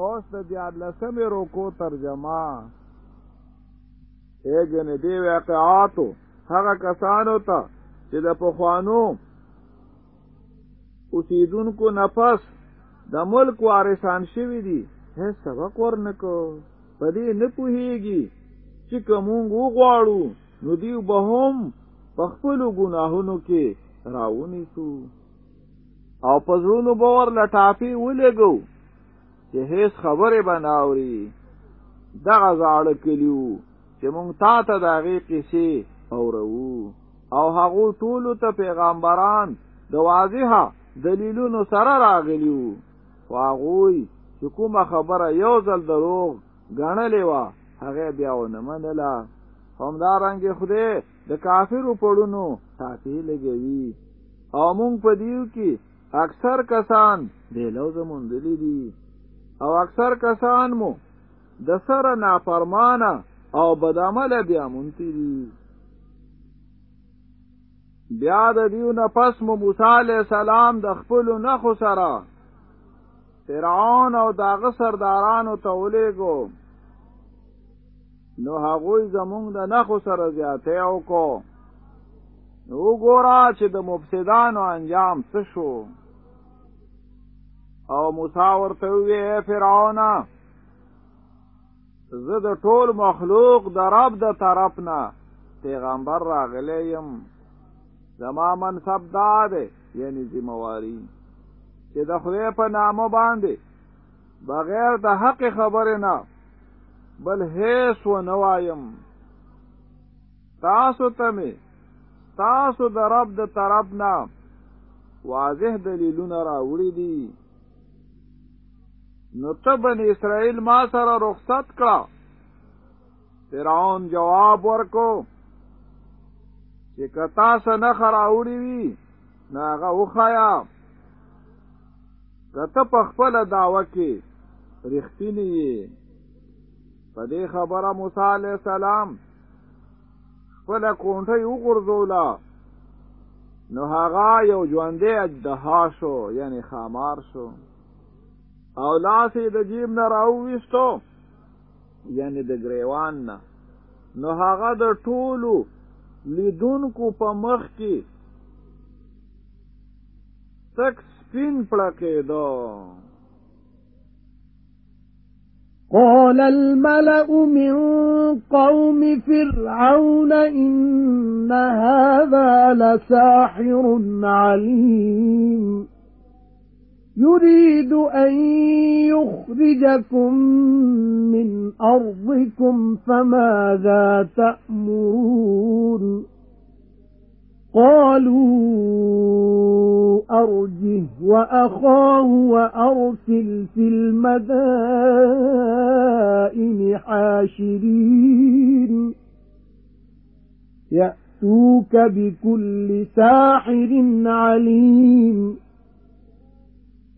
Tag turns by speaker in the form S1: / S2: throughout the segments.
S1: اوس د دیارلسمې روکو ترجمه. ایا نه دی واقعاتو. هغه کسانو ته چې د پخوانو اوسیدونکو نفس د ملک وارثان شوي دي هیڅ سبق ورنکو په دې نه پوهیږي چې کومونږ وغواړو نو دیو به هم په خپلو ګناهونو کې راونیسو. او په زړونو باور لټافي ولګو چې هیڅ خبره بناوري دغه زاړه کلیو چې مونږ تا ته د هغې قصې اورو او هغو ټولو ته پیغامبران د واضحه دلیلونو سره راغلیو. خو هغوی چې کومه خبره یو ځل دروغ ګڼلې وه هغه بیا ونه منله. همدارنګه خدای د کافرو پړونو تاپی لګوي. او مونږ په دیو کې اکثر کسان د لوز مونډلې دي او اکثر کسان مو د سره نافرمانه او بدعمله بیا مونتی دي. بیا د دیو نه پس مو موسی علی السلام د خپل نخو سره فرعون او داغه سردارانو ته ولېګو نو هغوی زمونږ د نښو سره زیاته او کو نو ګورا چې د مفسدانو انجام څه شو او موسی ورته وی فرعون زه د ټول مخلوق د رب د طرف نه پیغمبر راغلی یم. زما منصب دا ده یعنی ذمہواری چې د خدای په نامه باندې بغیر د حق خبره نه بل هیڅ و نوایم تاسو ته می تاسو د رب د طرف نه واضح دلیلونه راوړي دي نو ته بنی اسرائیل ما سره رخصت کړه فرعون جواب ورکو چې که تا سره نښه راوړي وي نو هغه وښایه که ته په خپل داوا کې رښتینی یې. په دې خبره موسی علی السلام خپله کونټه یې وغورزوله نو هغه یو ژوندې اژدها شو یعنی ښامار شو او لاس یې د جیب نه راوویستو یعنی د گریوان نه. نو هغه د ټولو لیدونکو په مخ کې تک سپین پړکېدو.
S2: قال الملأ من قوم فرعون إن هذا لساحر عليم يريد أن يخرجكم من أرضكم فماذا تأمرون؟ قالوا أرجه وأخاه وأرسل في المدائن حاشرين. يأتوك بكل ساحر عليم.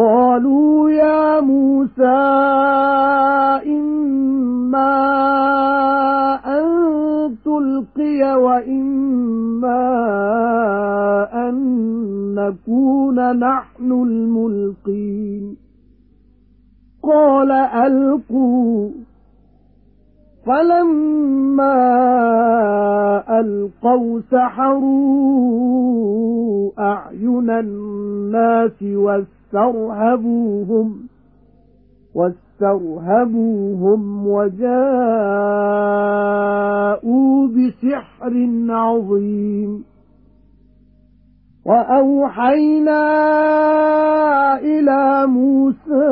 S2: قالوا يا موسى إما أن تلقي وإما أن نكون نحن الملقين. قال ألقوا. فَلَمَّا أَلْقَوْا سَحَرُوا أَعْيُنَ النَّاسِ وَاسْتَرْهَبُوهُمْ وَاسْتَرْهَبُوهُمْ وَجَاءُوا بِسِحْرٍ عَظِيمٍ. وَأَوْحَيْنَا إِلَى مُوسَى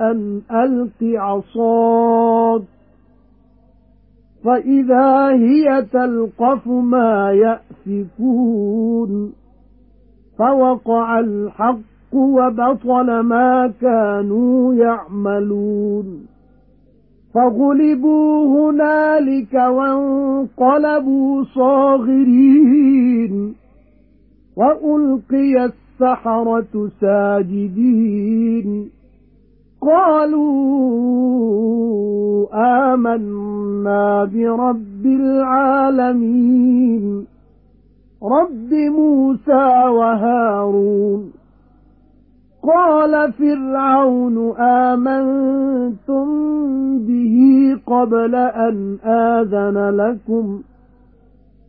S2: أَنْ أَلْقِ عَصَاكَ فَإِذَا هِيَ تَلْقَفُ مَا يَأْفِكُونَ. فَوَقَعَ الْحَقُّ وَبَطَلَ مَا كَانُوا يَعْمَلُونَ. فغلبوا هنالك وانقلبوا صاغرين. وألقي السحرة ساجدين. قالوا آمنا برب العالمين. رب موسى وهارون قال فرعون آمنتم به قبل أن آذن لكم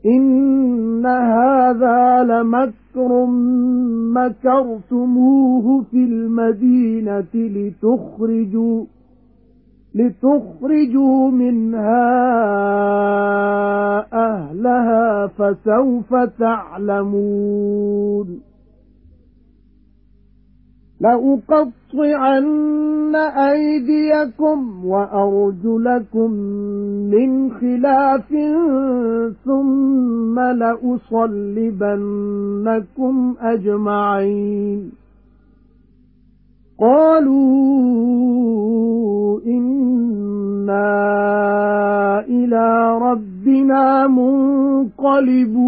S2: إن هذا لمكر مكرتموه في المدينة لتخرجوا لتخرجوا منها أهلها فسوف تعلمون. لأقطعن أيديكم وأرجلكم من خلاف ثم لأصلبنكم أجمعين. قالوا إنا إلى ربنا منقلبون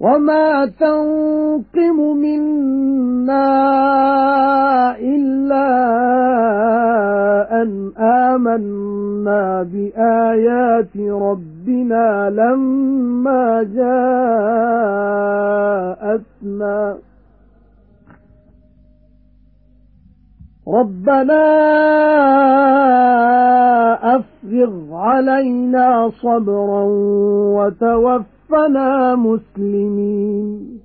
S2: وَمَا تَنقِمُ مِنَّا إِلَّا أَن آمَنَّا بِآيَاتِ رَبِّنَا لَمَّا جَاءَتْنَا رَبَّنَا أَفْرِغْ عَلَيْنَا صَبْرًا وَتَوَفَّنَا توفنا مسلمين.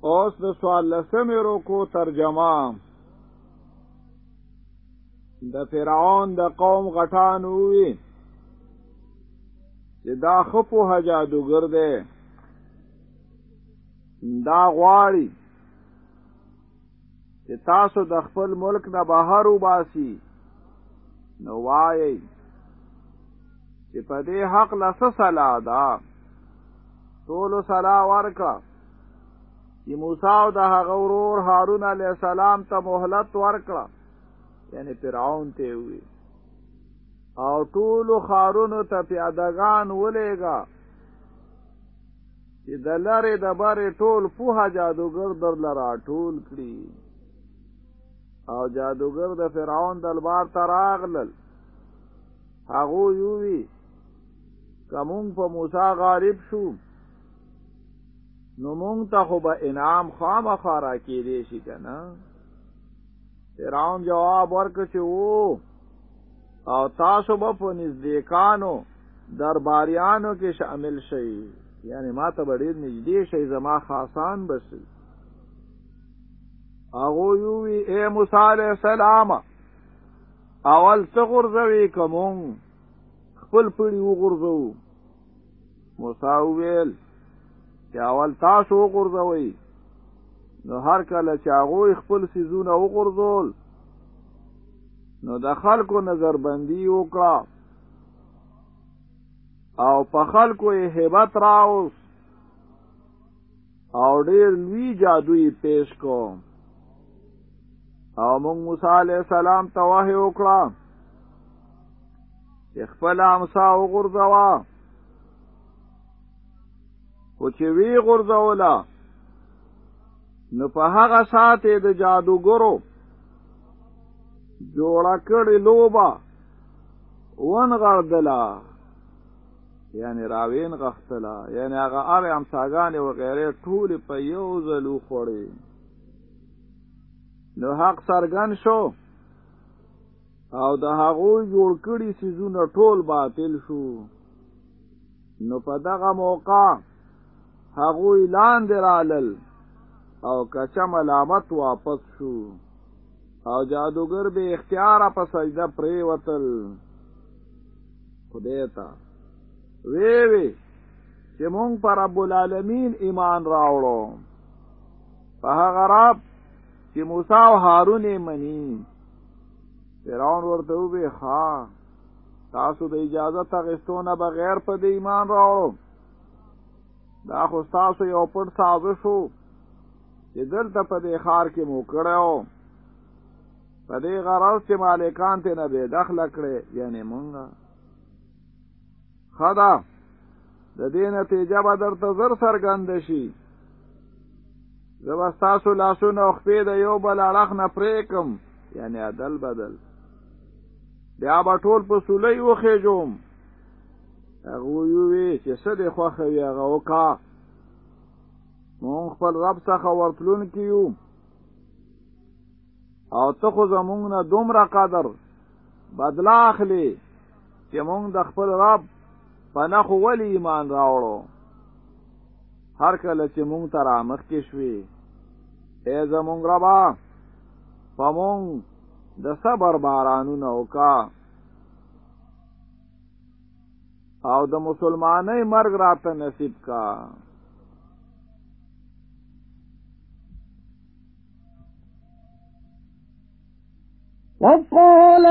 S1: اوس د سوال لسمې روکو ترجمه. د فرعون د قوم غټان وی چې دا خپو حجادوګر دا غواړي چې تاسو د خپل ملک نه بهر وباسي. نو وایي چې په دې حق لس صلا ده؟ ټول صلا ورکا چې موسی او د هغه ورور هارون علی السلام ته مهلت ورکړه. یعنی فرعون ته وی او ټول خارونو ته پیادگان ولېګا چې د لارې د بارې ټول پوها جادوګر در لرا ټول کړی او جادوګر د فرعون دلبار ته راغلل. هغه یووی کوم په موسی غالب شو نو مونږ ته خو به انعام خامخا را کېدی شي کنه فرعون جواب ورکړ چې وو او تاسو به په نزدېکانو درباریانو کې شامل شئ یعنی ما ته به ډېر نږدې شئ زما خاصان بسئ هغه یووی اے موسی علیہ السلام اول څه غرزوي کوم خپل پړی وغورځو موسی ویل چې اول تاسو وغورځوي نو هر کله چې هغه خپل سيزونه وغورځول نو د خلکو نظر بندي وکړه او په خلکو یې hebat راوس او ډیر لوی جادوی پیش کوم. او مونږ موسی علی السلام ته وحی وکړه چې خپل امسا وغورځوا او چې وی غورځولا نو په هغه ساعت د جادوګرو جوړه کړې لوبا ون غردلا یعنی راوین غختلا یعنی هغه اره امساګانې و غیره ټول په یو ځلو خوړې نو حق سرګن شو. او د هغوی جوړ کړي سيزونه ټول باطل شو. نو په دغه موقع هغوی لاندې رالل. او کچا ملامت واپس شو. او جادوګر به اختیار په سجده پرې وتل خدای ته وی وی چې مونږ پر رب العالمین ایمان راوړو. په هغه رب چې موسی او هارون یې مني. فرعون ورته وی ښا تاسو د اجازه تغستونه بغیر په دې ایمان راوړو. دا خو تاسو یو پټ سازش شو چې دلته په دې خار کې مو کړو په دې غرض چې مالکان ته نه به دخل کړي یعنی مونږه خدا د دې نتیجه به درته زر سرګند شي. زبستاسو لاسونه او خپې د یو بل اړخ نه پریکم یعنی عدل بدل. بیا به ټول په سولې وخېجوم هغه وی چې څه د خوخه وی هغه وکا. مونږ خپل رب څخه ورتلون کیو او ته خو زمونږ نه دومره قدر بدلا اخلي چې مونږ د خپل رب په نخو ولی ایمان راوړو؟ هر کله چې مونږ ته رامخ کې شوي ای زمونږ ربا په مونږ د صبر بارانونه وکا. او د مسلمانۍ مرګ راته نصیب کا.
S2: وقال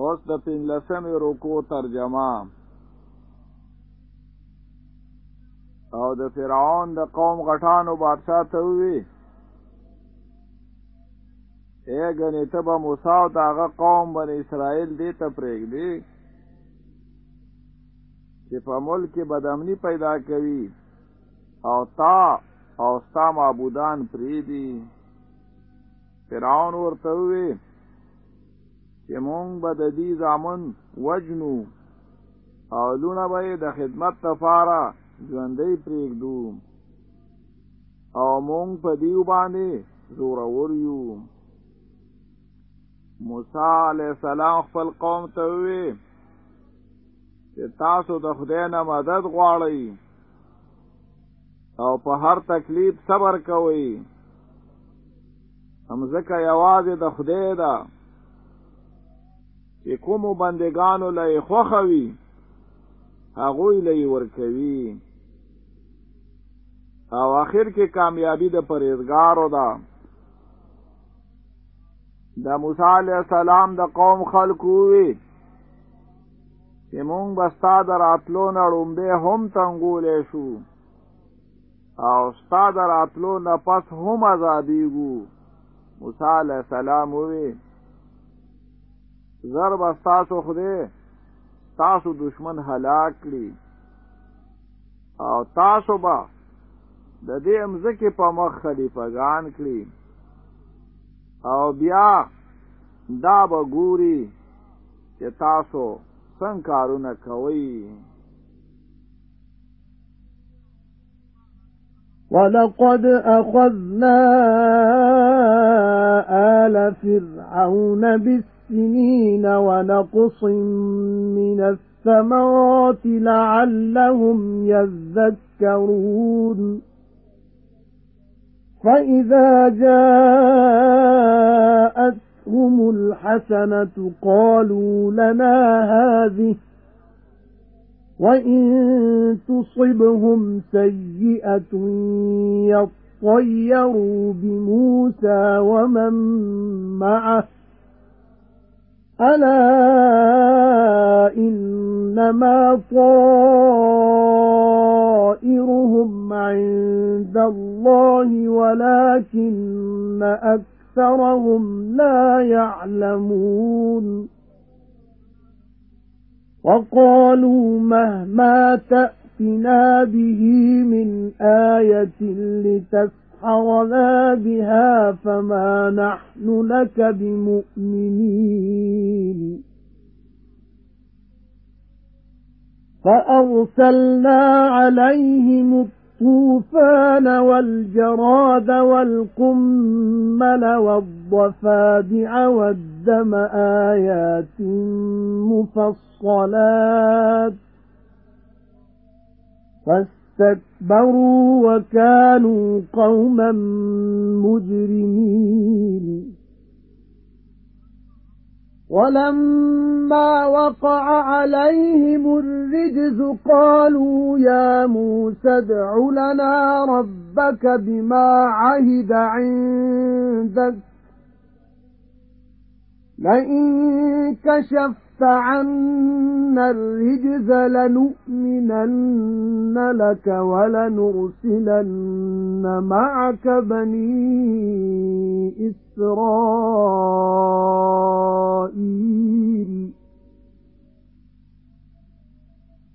S1: اوس د پنځلسمې رکو ترجمه. او د فرعون د قوم غټانو بادشاہ ته وی غنی ته به موسی او داغه قوم بن اسرائیل دې ته پرېږدي چې په ملک بدامنی پیدا کوي او تا او ستا معبودان پریدي فرعون ورته وی چې مونږ به د دې ځامن وجنو او لونه به د خدمت لپاره ژوندۍ پرېږدو. او مونږ په دیو باندې زورور یو. موسی علیہ السلام خپل قوم ته وی چې تاسو د خدای نه مدد غواړئ. او په هر تکلیف صبر کوئ. هم ځکه یوازې د خدای ده چې کومو بندگانو له خوخوي هغوی له ورکوي. او اخر کې کامیابی د پرېزګارو ده. د موسی علیہ السلام د قوم خلکو وی چې مونږ بستا د راتلو نه ړومبه هم تنګولې شو. او ستا د راتلو نه پس هم ازادیږو موسی علیہ السلام وی ضرب استاسو خدای تاسو دشمن هلاک کړي. او تاسو با د دې امزکه په مخ خلیفګان کړي. او بیا دا به ګوري چې تاسو څنګه کارونه کوي
S2: وَلَقَدْ أَخَذْنَا آلَ فِرْعَوْنَ بِالسِّنِينَ السِّنِينَ وَنَقْصٍ مِنَ الثَّمَرَاتِ لَعَلَّهُمْ يَذَّكَّرُونَ. فَإِذَا جَاءَتْهُمُ الْحَسَنَةُ قَالُوا لَنَا هَذِهِ وَإِن تُصِبْهُمْ سَيِّئَةٌ اطَّيَّرُوا بِمُوسَى وَمَن مَّعَهُ. أَلَا إِنَّمَا طَائِرُهُمْ عِندَ اللَّهِ وَلَكِنَّ أَكْثَرَهُمْ لَا يَعْلَمُونَ. وَقَالُوا مَهْمَا تَأْتِنَا بِهِ مِنْ آيَةٍ لِتَسْحَرَنَا بِهَا فَمَا نَحْنُ لَكَ بِمُؤْمِنِينَ فَأَرْسَلْنَا عَلَيْهِمُ الطُّوفَانَ وَالْجَرَادَ وَالْقُمَّلَ وَالضَّفَادِعَ وَالدَّمَ آيَاتٍ مُفَصَّلَاتٍ فَاسْتَكْبَرُوا وَكَانُوا قَوْمًا مُجْرِمِينَ. وَلَمَّا وَقَعَ عَلَيْهِمُ الرِّجْزُ قَالُوا يَا مُوسَى ادْعُ لَنَا رَبَّكَ بِمَا عَهِدَ عِندَكَ. لَئِن كَشَفْتَ عَنَّا الرِّجْزَ لَنُؤْمِنَنَّ لَكَ وَلَنُرْسِلَنَّ مَعَكَ بَنِي إِسْرَائِيلَ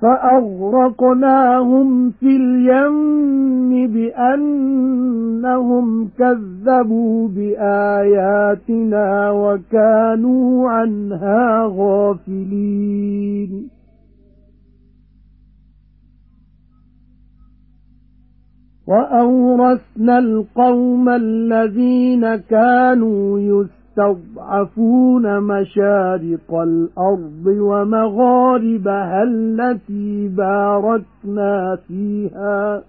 S2: فَأَغْرَقْنَاهُمْ فِي الْيَمِّ بِأَنَّهُمْ كَذَّبُوا بِآيَاتِنَا وَكَانُوا عَنْهَا غَافِلِينَ. وَأَوْرَثْنَا الْقَوْمَ الَّذِينَ كَانُوا يُسْتَضْعَفُونَ مَشَارِقَ الْأَرْضِ وَمَغَارِبَهَا الَّتِي بَارَكْنَا فِيهَا.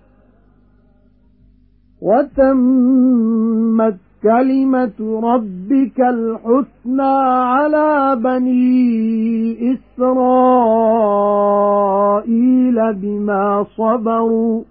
S2: وَتَمَّتْ كَلِمَةُ رَبِّكَ الْحُسْنَى عَلَى بَنِي إِسْرَائِيلَ بِمَا صَبَرُوا.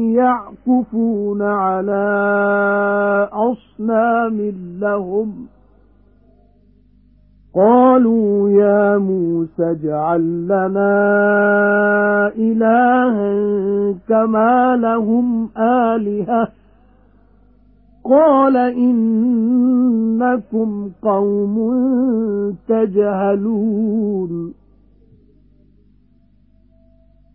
S2: يَعْكُفُونَ عَلَى أَصْنَامٍ لَّهُمْ. قَالُوا يَا مُوسَى اجْعَل لَّنَا إِلَٰهًا كَمَا لَهُمْ آلِهَةٌ. قَالَ إِنَّكُمْ قَوْمٌ تَجْهَلُونَ.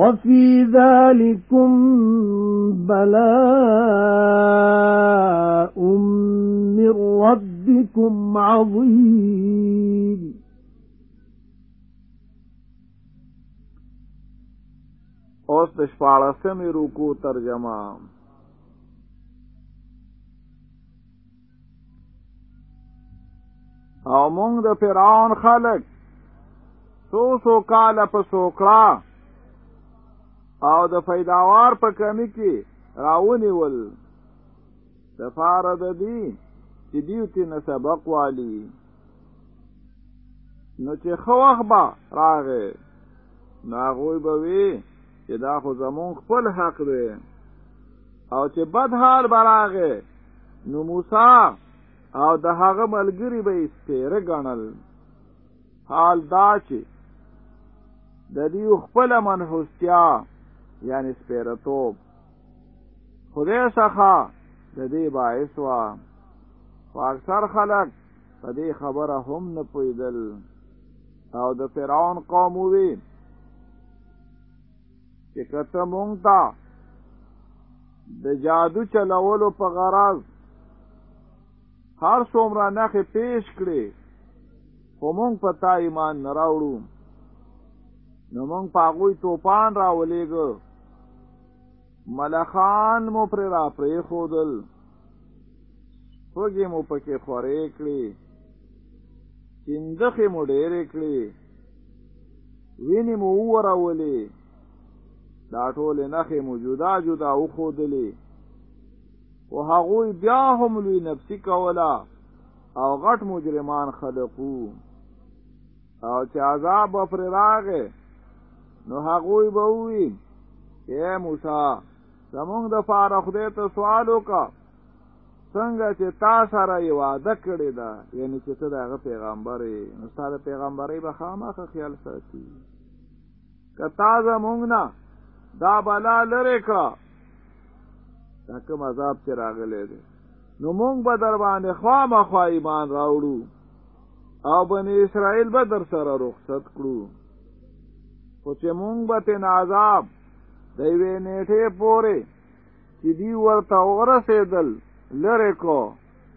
S2: وَفِي ذَلِكُمْ بَلَاءٌ مِّن رَّبِّكُمْ عَظِيمٌ.
S1: اوس د شپاړسمې رکو ترجمه او مونږ د فرعون خلک سو سو کاله په سوکړه او د فیداوار په کمی کې راونیول. د فار د دی چې دیو تی نه سبق والی. نو چې خو وخت به راغې نو هغوی به وي چې دا خو زمون خپل حق دی. او چې بد حال به راغې نو موسی او د هغه ملګری به سپیره ګڼل. حال دا چې د دې خپل منحوستیا یعنی سپیرتوب خدای څخه د دې باعث وا اکثر خلک په دې خبره هم نه پویدل او د فرعون قوم وی چې کته مونږ ته د جادو چلولو په غرض هر څومره نخې پیش کړي خو مونږ په تا ایمان نه راوړو. نو مونږ په هغوی توپان راولېږه ملخان مو پرې را پرې خودل خوږې مو پکې خورې کړې. چندخې مو ډېرې کړې. وینې مو وورولې. دا ټولې نخې مو جدا جدا وښودلې. او هغوی بیا هم لوی نفسي کولا او غټ مجرمان خلقو. او چې عذاب پر راغې نو هغوی به وي اے موسی زمونږ د فار خدای ته سوال وکړه. څنګه چې تا سره یو وعده کړی ده یعنی چې ته دغه پیغمبر یې نو ستاسو پیغمبري به خامخا خیال ساتي که تا زمونږ نه دا بلا لري کړه. دا کوم عذاب چې راغلی دی. نو مونږ به در باندې خامخا ایمان راوړو او بنی اسرائیل به در سره رخصت کړو. خو چې مونږ به تن عذاب د یوې نیټې پورې چې دی ورته ورسېدل لرې کو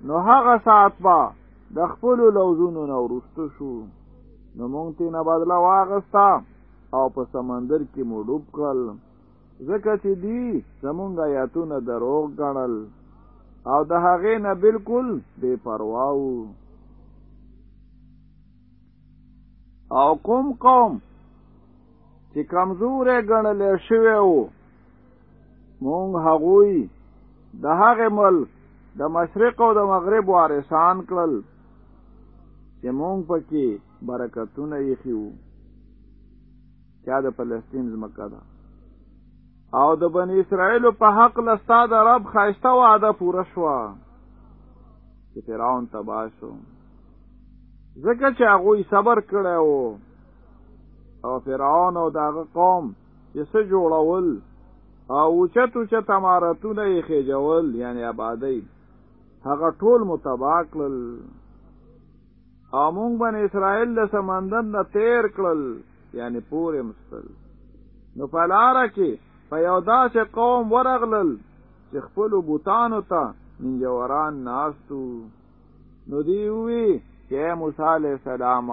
S1: نو هغه ساعت با د خپل لوزونو نه ورسته شو. نو مونږ تینا بدلا واغستا او په سمندر کې مو ډوب کړل. ځکه چې دی زمونږ آیاتونه دروغ ګڼل. او د هغې نه بالکل بے پروا او کوم قوم چې کمزورې ګڼلې شوی وو. مونږ هغوی د هغې ملک د مشرق او د مغرب وارثان کړل چې مونږ پکې برکتونه یې خيو چا د فلسطین زمکه ده؟ او د بنی اسرائیل په حق لستا د رب خاصه وعده پوره شو چې فرعون تبا شو. ځکه چې هغه صبر کړو او فرعون او داغه قوم. چې څه جوړول. او چتو چت امارتونه یې خېجول یعنی آبادی. هغه ټول متباکل او مونږ باندې اسرائیل د سمندر نه تیر کړل یعنی پورې مستل نو په لار کې په یو داسې قوم ورغلل چې خپل بوتانو ته منجوران ناستو. نو دی وی چې موسی علیہ السلام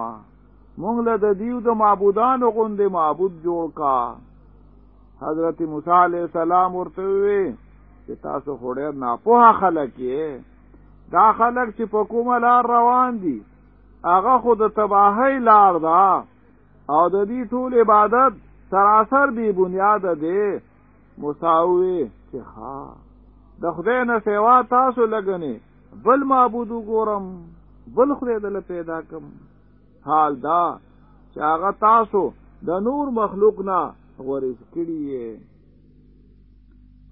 S1: مونږ له د دیو د معبودانو غوندې معبود جوړ کا. حضرت موسی علیہ السلام ورته وی چې تاسو خوري نه په خلک یې. دا خلک چې په کومه لار روان دي هغه خود تباہی لار دا او د دې ټول عبادت سراسر بی بنیاد دی. مساوي چې ها د خدای نه سیوا تاسو لګنی بل معبود ګورم بل خدای دل پیدا کم حال دا چې هغه تاسو د نور مخلوق نه غوړې کړی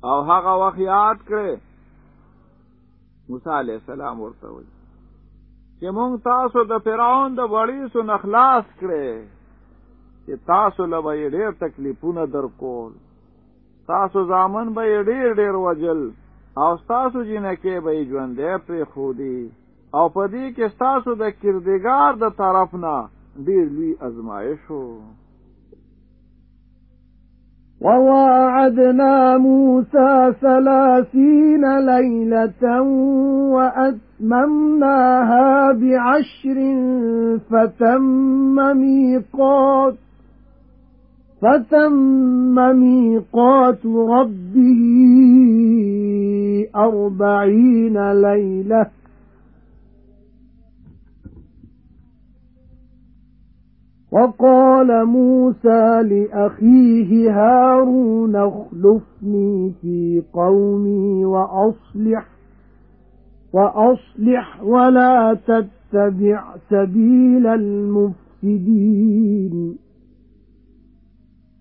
S1: او هغه وخت یاد کړئ موسی علی السلام ورته وی چې مونږ تاسو د فرعون د وړي سو نخلاص کړي چې تاسو له به ډېر تکلیفونه درکول. تاسو ځامن به ډېر ډېر وجل او تاسو جنکه به ژوندې پر خودي أو پدې کې تاسو د کردګار د طرف نه ډېر لوی ازمایښ وو
S2: وواعدنا موسى ثلاثين ليلة وأتممناها بعشر فتم ميقات فتم ميقات ربه أربعين ليلة وقال موسى لأخيه هارون اخلفني في قومي وأصلح وأصلح ولا تتبع سبيل المفسدين.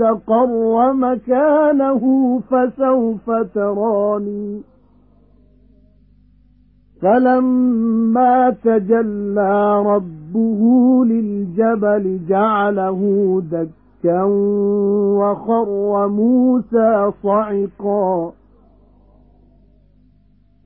S2: اسْتَقَرَّ مَكَانَهُ فَسَوْفَ تَرَانِي. فَلَمَّا تَجَلَّى رَبُّهُ لِلْجَبَلِ جَعَلَهُ دَكًّا وَخَرَّ مُوسَى صَعِقًا.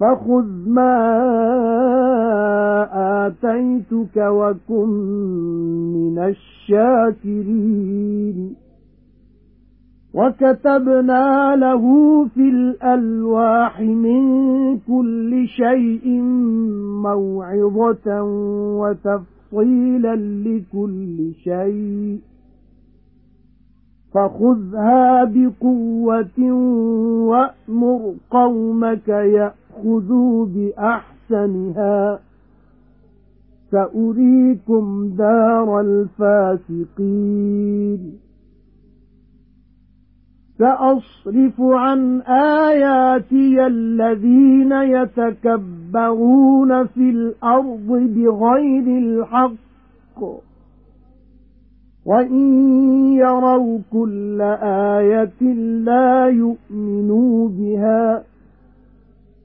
S2: فَخُذْ مَا آتَيْتُكَ وَكُن مِّنَ الشَّاكِرِينَ. وَكَتَبْنَا لَهُ فِي الْأَلْوَاحِ مِنْ كُلِّ شَيْءٍ مَوْعِظَةً وَتَفْصِيلًا لِكُلِّ شَيْءٍ. فَخُذْهَا بِقُوَّةٍ وَأْمُرْ قَوْمَكَ يَأْخُذُوا بِأَحْسَنِهَا سَأُرِيكُمْ دَارَ الْفَاسِقِينَ سَأَصْرِفُ عَنْ آيَاتِيَ الَّذِينَ يَتَكَبَّرُونَ فِي الْأَرْضِ بِغَيْرِ الْحَقِّ وَإِن يَرَوْا كُلَّ آيَةٍ لَّا يُؤْمِنُوا بِهَا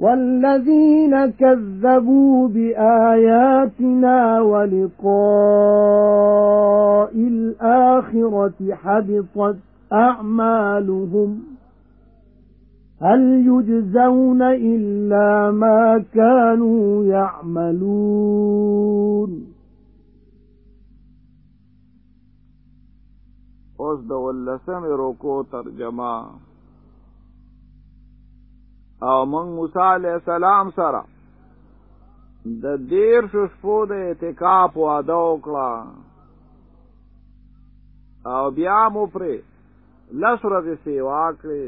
S2: وَالَّذِينَ كَذَّبُوا بِآيَاتِنَا وَلِقَاءِ الْآخِرَةِ حَبِطَتْ أَعْمَالُهُمْ هَلْ يُجْزَوْنَ إِلَّا مَا كَانُوا يَعْمَلُونَ
S1: اوس د ولسم روکو ترجمه او مونږ موسی علی السلام سره د دیر شپو د اعتکاف واده وکړه. او بیا مو پرې لس ورځې سیوا کړې.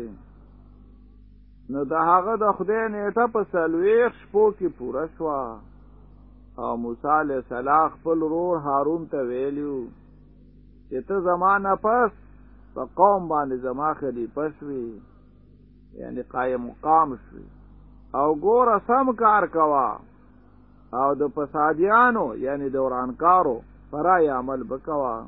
S1: نو د هغه د خدای نیټه په سلويخ شپو کې پوره شو او موسی علیہ السلام خپل رور هارون ته ویلو چې ته زمانہ پس په قوم باندې زما خلیفہ شوي یعنی قائم مقام شوي. أو ګور سم کار کوا. أو د فسادیانو یعنی دورانکارو فرای عمل بکوا.